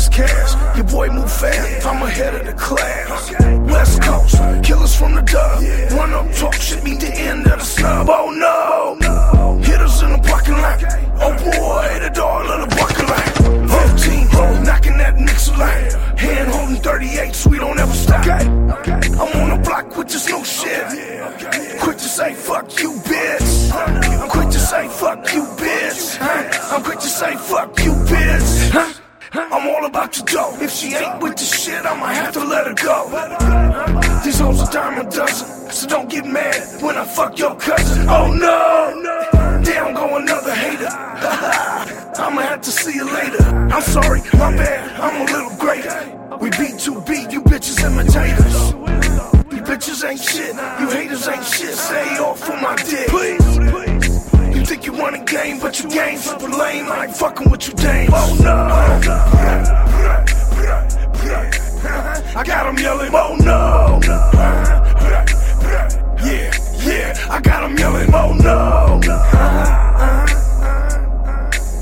just cash. Your boy move fast, I'm ahead of the class. West Coast, killers from the dub. Run up, talk shit, meet the end of the snub. Oh no, hitters in the parking lot. Oh boy, the dog of the parking lot. 15 hoes knocking that mixer line. Hand holding 38, we don't ever stop. I'm on the block with this new shit. Quick to say fuck you, bitch. I'm quick to say fuck you, bitch. I'm quick to say fuck all about your dough. If she ain't with the shit, I'ma have to let her go. These hoes a dime a dozen, so don't get mad when I fuck your cousin. Oh no, down go another hater. I'ma have to see you later. I'm sorry, my bad, I'm a little greater. We B2B, you bitches imitators. You bitches ain't shit, you haters ain't shit. Stay off for my dick. Please, think you won a game, but you game super lame. I ain't fucking with you, Dame. Oh no. I got him yelling, oh no. Yeah, yeah, I got him yelling, oh no.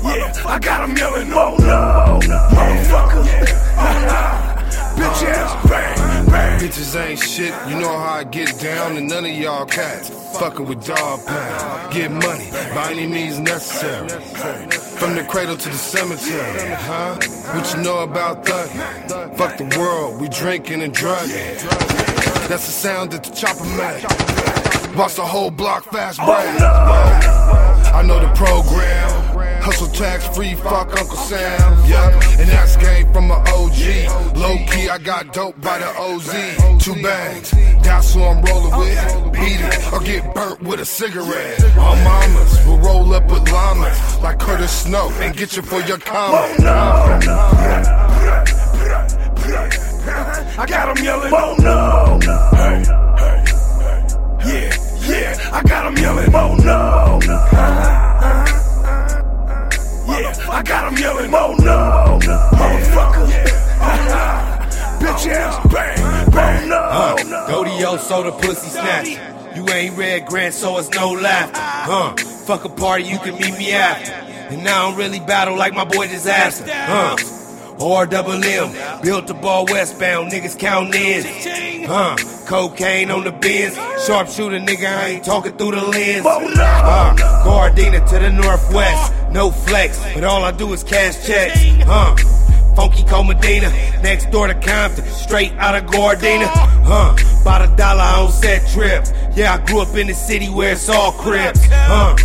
Yeah, I got him yelling, oh no. Bitches ain't shit, you know how I get down, and none of y'all cats fucking with Dogg Pound. Get money by any means necessary. From the cradle to the cemetery, huh? What you know about thugging? Fuck the world, we drinking and drugging. That's the sound that the chopper made. Watch the whole block fast break. I know the program. Hustle tax free, fuck Uncle Sam. Yeah, and that's game from an OG. I got dope by the OZ. Two bags, that's who I'm rolling with. Beat it or get burnt with a cigarette. All mamas will roll up with llamas like Curtis Snow and get you for your comment. I got him yelling, oh no. Hey, hey, hey. Yeah, yeah, I got him yelling, oh no. Yeah, I got him yelling, oh no. Motherfucker. Bitch ass, bang, bang, no. Godio, so the pussy snatch. You ain't red grant, so it's no laughter. Huh? Fuck a party, you can meet me after. And now I don't really battle like my boy Disaster. Huh? Or double M, built the ball westbound, niggas counting in. Huh? Cocaine on the bins, sharpshooter nigga, I ain't talking through the lens. Uh, Gardena to the northwest, no flex, but all I do is cash checks. Huh? Funky Comedina, next door to Compton, straight out of Gardena. Huh? About a dollar on set trip. Yeah, I grew up in the city where it's all cribs. Huh?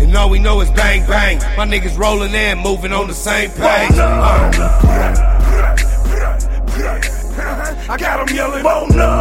And all we know is bang bang. My niggas rolling in, moving on the same page. Uh. I got him yelling, oh no.